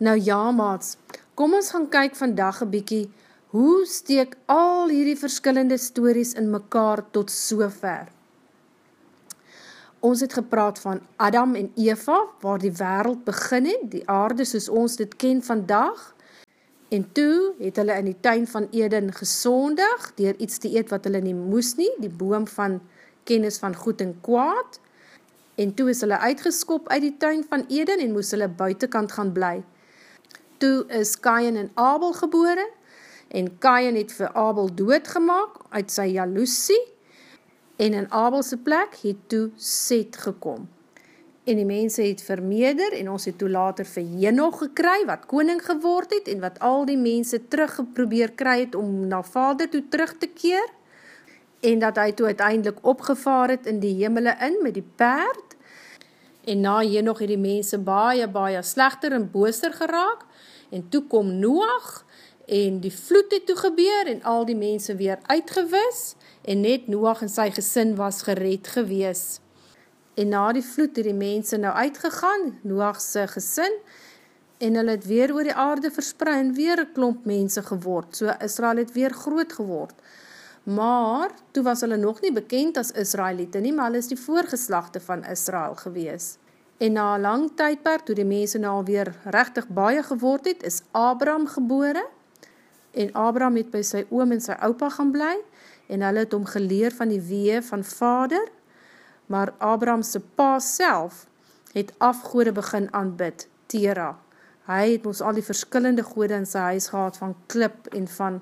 Nou ja, maats, kom ons gaan kyk vandag een bykie, hoe steek al hierdie verskillende stories in mekaar tot so ver? Ons het gepraat van Adam en Eva, waar die wereld begin het, die aarde soos ons dit ken vandag, en toe het hulle in die tuin van Eden gesondig, dier iets te eet wat hulle nie moes nie, die boom van kennis van goed en kwaad, en toe is hulle uitgeskop uit die tuin van Eden en moes hulle buitenkant gaan bly. Toe is Kain en Abel gebore en Kain het vir Abel doodgemaak uit sy jaloesie en in Abelse plek het toe Seth gekom. En die mense het vermeerder en ons het toe later vir Jenog gekry wat koning geword het en wat al die mense teruggeprobeer kry het om na vader toe terug te keer en dat hy toe uiteindelik opgevaar het in die hemele in met die perd En na nog het die mense baie, baie slechter en booster geraak, en toe kom Noach, en die vloed het toe gebeur, en al die mense weer uitgewis, en net Noach en sy gesin was gered gewees. En na die vloed het die mense nou uitgegaan, Noachse gesin, en hulle het weer oor die aarde verspreid, en weer een klomp mense geword, so Israel het weer groot geword. Maar, toe was hulle nog nie bekend as Israelite nie, maar hulle is die voorgeslachte van Israel gewees. En na lang tydperk, toe die mense nou alweer rechtig baie geword het, is Abraham gebore, en Abraham het by sy oom en sy opa gaan bly, en hulle het om geleer van die wee van vader, maar Abrahamse pa self het afgoede begin aanbid, Tera. Hy het ons al die verskillende goede in sy huis gehad, van klip en van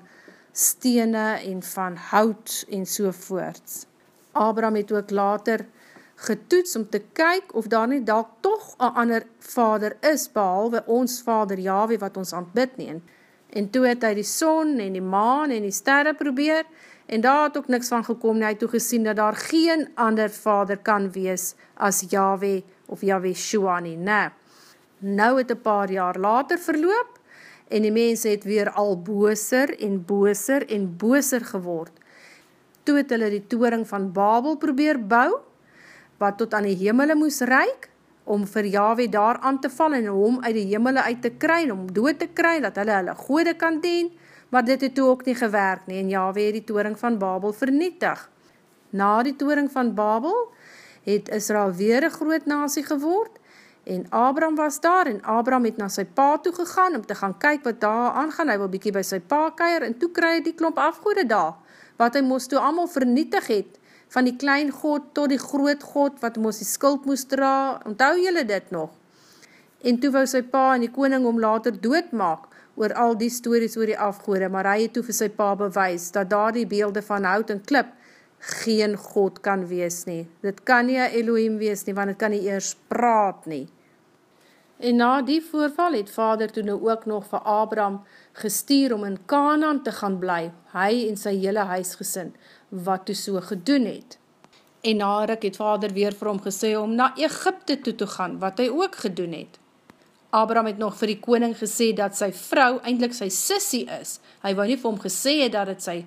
stene en van hout en sovoorts. Abraham het ook later getoets om te kyk of daar nie dalk toch een ander vader is, behalwe ons vader Yahweh wat ons aanbid nie. En toe het hy die son en die maan en die sterre probeer, en daar het ook niks van gekom, en hy het toe gesien dat daar geen ander vader kan wees as Yahweh of Yahweh Shua nie. Nee. Nou het een paar jaar later verloop, en die mense het weer al booser en booser en booser geword. Toe het hulle die toering van Babel probeer bou, wat tot aan die hemele moes reik, om vir Yahweh daar aan te val en hom uit die hemele uit te kry, om dood te kry, dat hulle hulle goede kan dien, maar dit het toe ook nie gewerk nie, en Yahweh het die toering van Babel vernietig. Na die toering van Babel, het Israel weer een groot nasie geword, en Abram was daar, en Abram het na sy pa toe gegaan, om te gaan kyk wat daar aangaan, hy wil bykie by sy pa keir, en toe kry die klomp afgoede daar, wat hy moest toe allemaal vernietig het, van die klein God tot die groot God, wat ons die skuld moest dra, onthou jylle dit nog? En toe wou sy pa en die koning om later doodmaak, oor al die stories oor die afgoede, maar hy het toe vir sy pa bewys, dat daar die beelde van hout en klip, geen God kan wees nie. Dit kan nie Elohim wees nie, want het kan nie eers praat nie. En na die voorval het vader toe nou ook nog vir Abraham gestuur om in Kanaan te gaan bly, hy en sy hele huisgesin, wat toe so gedoen het. En na Rik het vader weer vir hom gesê om na Egypte toe te gaan, wat hy ook gedoen het. Abraham het nog vir die koning gesê dat sy vrou eindelijk sy sissie is. Hy wou nie vir hom gesê dat het sy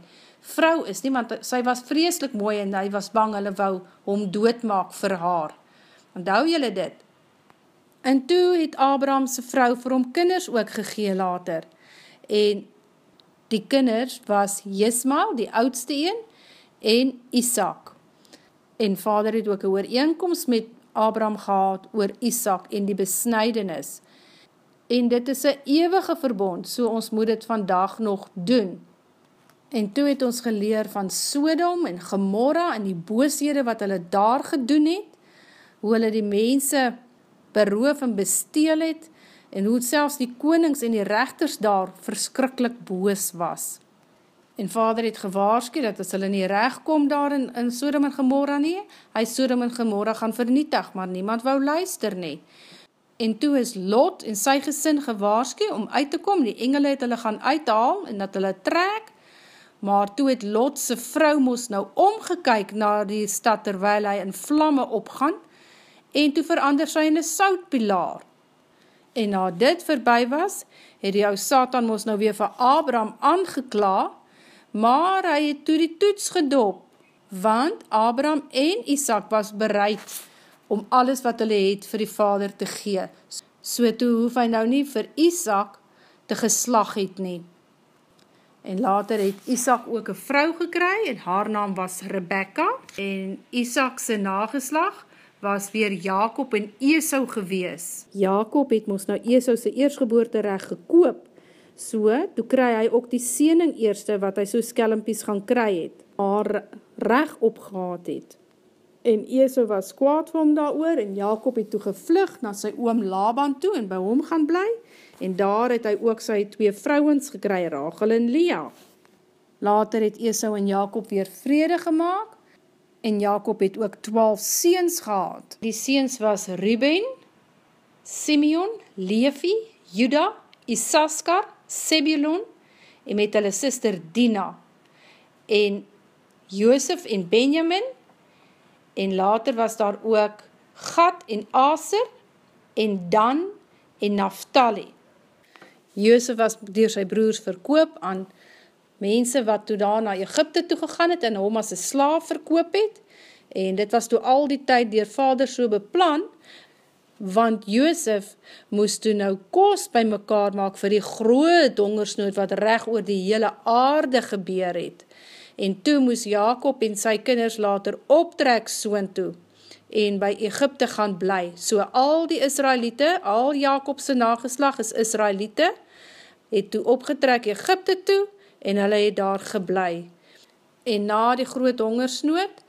vrou is nie, want sy was vreselik mooi en hy was bang hulle wou hom doodmaak vir haar. Want hou jylle dit? En toe het Abraham sy vrou vir hom kinders ook gegee later. En die kinders was Jesmael, die oudste een, en Isaac. En vader het ook een ooreenkomst met Abraham gehad oor Isaac en die besnijdenis. En dit is een eeuwige verbond, so ons moet het vandag nog doen. En toe het ons geleer van Sodom en Gomorra en die boosheden wat hulle daar gedoen het, hoe hulle die mense beroof en besteel het, en hoe selfs die konings en die rechters daar verskrikkelijk boos was. En vader het gewaarski dat as hulle nie recht kom daar in, in Sodom en Gomorra nie, hy Sodom en Gomorra gaan vernietig, maar niemand wou luister nie. En toe is Lot en sy gesin gewaarski om uit te kom, die engele het hulle gaan uithaal en dat hulle trek, maar toe het Lot sy vrou moes nou omgekyk na die stad terwijl hy in vlamme opgaan, en toe verander sy in een soutpilaar. En na dit voorbij was, het die ou Satan moes nou weer vir Abraham aangeklaar, maar hy het toe die toets gedop, want Abraham en Isaac was bereid om alles wat hulle het vir die vader te gee. so toe hoef hy nou nie vir Isaac te geslag het nie. En later het Isaac ook een vrou gekry en haar naam was Rebecca en Isaac sy nageslag was weer Jacob en Esau gewees. Jacob het ons nou Esau sy eersgeboorte recht gekoop, so, toe kry hy ook die sening eerste wat hy so skelmpies gaan kry het, haar recht opgehaad het. En Esau was kwaad vir hom daar oor, en Jacob het toe gevlug na sy oom Laban toe en by hom gaan bly, en daar het hy ook sy twee vrouwens gekry, Rachel en Lea. Later het Esau en Jacob weer vrede gemaakt, en Jacob het ook 12 seens gehad. Die seens was Ruben, Simeon, Levi, Juda, Isaskar, Sebulon en met hulle sister Dina en Joosef en Benjamin en later was daar ook Gad en Aser en Dan en Naftali. Joosef was door sy broers verkoop aan mense wat toe daar na Egypte toe gegaan het en hom as een slaaf verkoop het, en dit was toe al die tyd dier vader so beplan, want Joosef moes toe nou koos by mekaar maak vir die groot hongersnood wat recht oor die hele aarde gebeur het. En toe moes Jacob en sy kinders later optrek soon toe en by Egypte gaan bly. So al die Israelite, al Jacobse nageslag is Israelite, het toe opgetrek Egypte toe en hulle het daar geblei. En na die groot hongersnood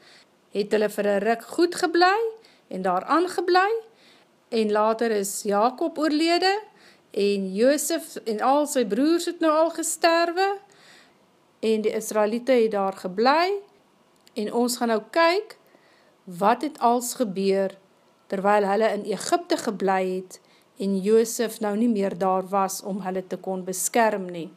het hulle vir een rik goed geblei en daar aangeblei en later is Jacob oorlede en Joosef en al sy broers het nou al gesterwe en die Israelite het daar geblei en ons gaan nou kyk wat het als gebeur terwyl hulle in Egypte geblei het en Joosef nou nie meer daar was om hulle te kon beskerm nie.